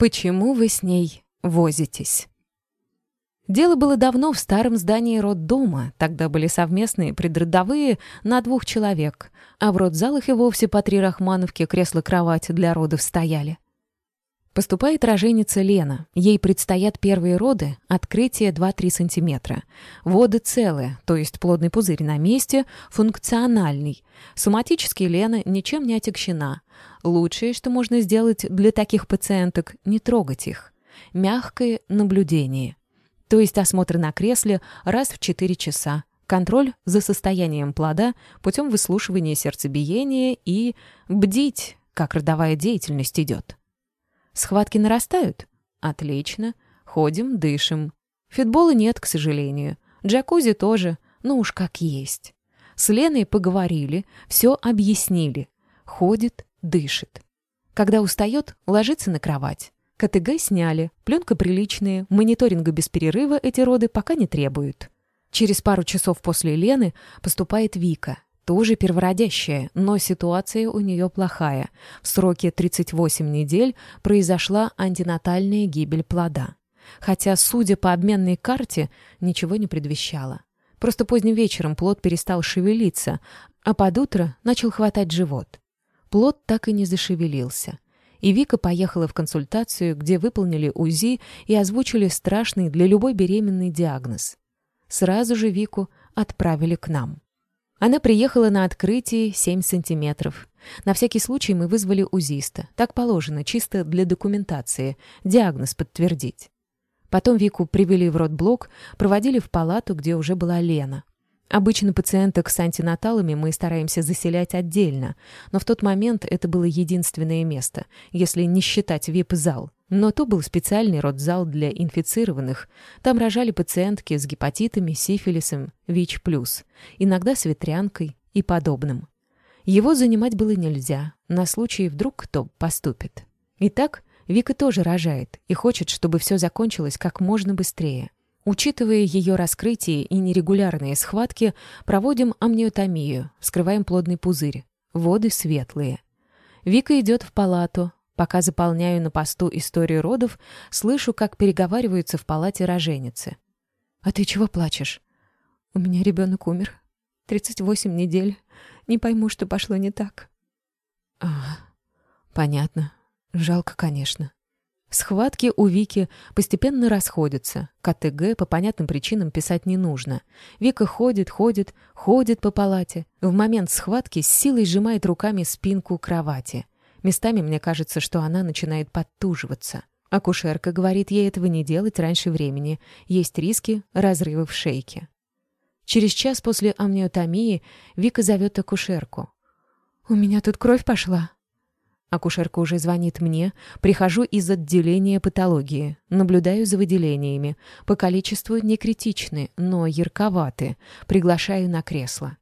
Почему вы с ней возитесь? Дело было давно в старом здании роддома, тогда были совместные предродовые на двух человек, а в родзалах и вовсе по три рахмановки кресло-кровать для родов стояли. Поступает роженица Лена. Ей предстоят первые роды, открытие 2-3 сантиметра. Воды целые, то есть плодный пузырь на месте, функциональный. Соматически Лена ничем не отягчена. Лучшее, что можно сделать для таких пациенток, не трогать их. Мягкое наблюдение. То есть осмотр на кресле раз в 4 часа. Контроль за состоянием плода путем выслушивания сердцебиения и бдить, как родовая деятельность идет. Схватки нарастают? Отлично. Ходим, дышим. Фитбола нет, к сожалению. Джакузи тоже, ну уж как есть. С Леной поговорили, все объяснили. Ходит, дышит. Когда устает, ложится на кровать. КТГ сняли, пленка приличная, мониторинга без перерыва эти роды пока не требуют. Через пару часов после Лены поступает Вика. Тоже первородящая, но ситуация у нее плохая. В сроке 38 недель произошла антинатальная гибель плода. Хотя, судя по обменной карте, ничего не предвещало. Просто поздним вечером плод перестал шевелиться, а под утро начал хватать живот. Плод так и не зашевелился. И Вика поехала в консультацию, где выполнили УЗИ и озвучили страшный для любой беременной диагноз. Сразу же Вику отправили к нам. Она приехала на открытие 7 сантиметров. На всякий случай мы вызвали УЗИста. Так положено, чисто для документации, диагноз подтвердить. Потом Вику привели в родблок, проводили в палату, где уже была Лена. Обычно пациенток с антинаталами мы стараемся заселять отдельно, но в тот момент это было единственное место, если не считать вип-зал. Но то был специальный родзал для инфицированных. Там рожали пациентки с гепатитами, сифилисом, ВИЧ+, иногда с ветрянкой и подобным. Его занимать было нельзя, на случай вдруг кто поступит. Итак, Вика тоже рожает и хочет, чтобы все закончилось как можно быстрее. Учитывая ее раскрытие и нерегулярные схватки, проводим амниотомию, вскрываем плодный пузырь. Воды светлые. Вика идет в палату. Пока заполняю на посту историю родов, слышу, как переговариваются в палате роженицы. «А ты чего плачешь?» «У меня ребенок умер. 38 недель. Не пойму, что пошло не так». «А, понятно. Жалко, конечно». Схватки у Вики постепенно расходятся. КТГ по понятным причинам писать не нужно. Вика ходит, ходит, ходит по палате. В момент схватки с силой сжимает руками спинку кровати. Местами мне кажется, что она начинает подтуживаться. Акушерка говорит ей этого не делать раньше времени. Есть риски разрыва в шейке. Через час после амниотомии Вика зовет акушерку. «У меня тут кровь пошла», Акушерка уже звонит мне. Прихожу из отделения патологии. Наблюдаю за выделениями. По количеству не критичны, но ярковаты. Приглашаю на кресло.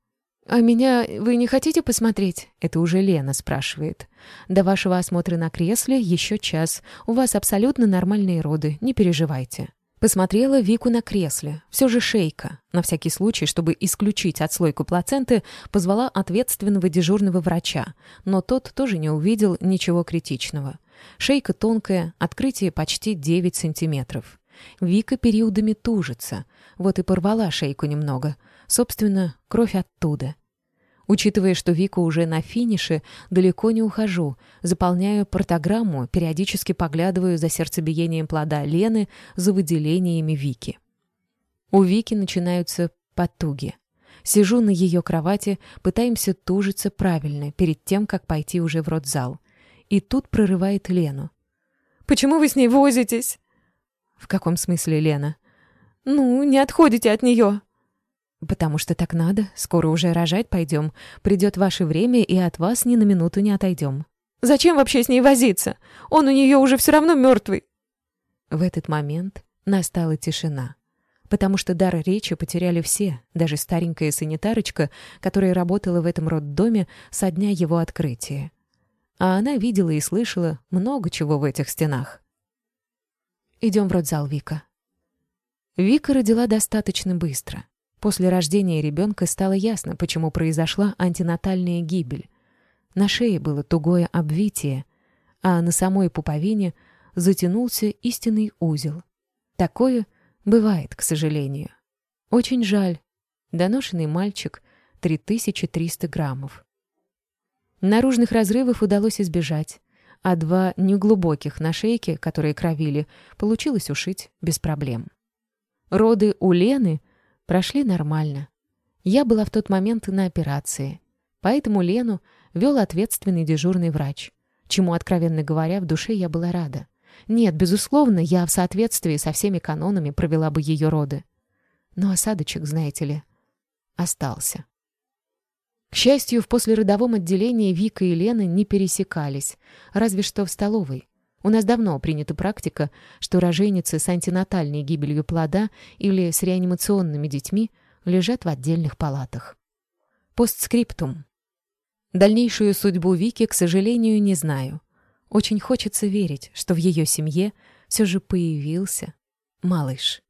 «А меня вы не хотите посмотреть?» Это уже Лена спрашивает. «До вашего осмотра на кресле еще час. У вас абсолютно нормальные роды, не переживайте». Посмотрела Вику на кресле. Все же шейка. На всякий случай, чтобы исключить отслойку плаценты, позвала ответственного дежурного врача, но тот тоже не увидел ничего критичного. Шейка тонкая, открытие почти 9 сантиметров. Вика периодами тужится. Вот и порвала шейку немного. Собственно, кровь оттуда. Учитывая, что Вика уже на финише, далеко не ухожу. Заполняю портограмму, периодически поглядываю за сердцебиением плода Лены, за выделениями Вики. У Вики начинаются потуги. Сижу на ее кровати, пытаемся тужиться правильно, перед тем, как пойти уже в родзал. И тут прорывает Лену. «Почему вы с ней возитесь?» «В каком смысле, Лена?» «Ну, не отходите от нее». «Потому что так надо. Скоро уже рожать пойдем. Придет ваше время, и от вас ни на минуту не отойдем». «Зачем вообще с ней возиться? Он у нее уже все равно мертвый». В этот момент настала тишина. Потому что дар речи потеряли все, даже старенькая санитарочка, которая работала в этом роддоме со дня его открытия. А она видела и слышала много чего в этих стенах. «Идем в родзал, Вика». Вика родила достаточно быстро. После рождения ребенка стало ясно, почему произошла антинатальная гибель. На шее было тугое обвитие, а на самой пуповине затянулся истинный узел. Такое бывает, к сожалению. Очень жаль. Доношенный мальчик, 3300 граммов. Наружных разрывов удалось избежать, а два неглубоких на шейке, которые кровили, получилось ушить без проблем. Роды у Лены прошли нормально. Я была в тот момент на операции, поэтому Лену вел ответственный дежурный врач, чему, откровенно говоря, в душе я была рада. Нет, безусловно, я в соответствии со всеми канонами провела бы ее роды. Но осадочек, знаете ли, остался. К счастью, в послеродовом отделении Вика и Лена не пересекались, разве что в столовой. У нас давно принята практика, что роженицы с антинатальной гибелью плода или с реанимационными детьми лежат в отдельных палатах. Постскриптум. Дальнейшую судьбу Вики, к сожалению, не знаю. Очень хочется верить, что в ее семье все же появился малыш.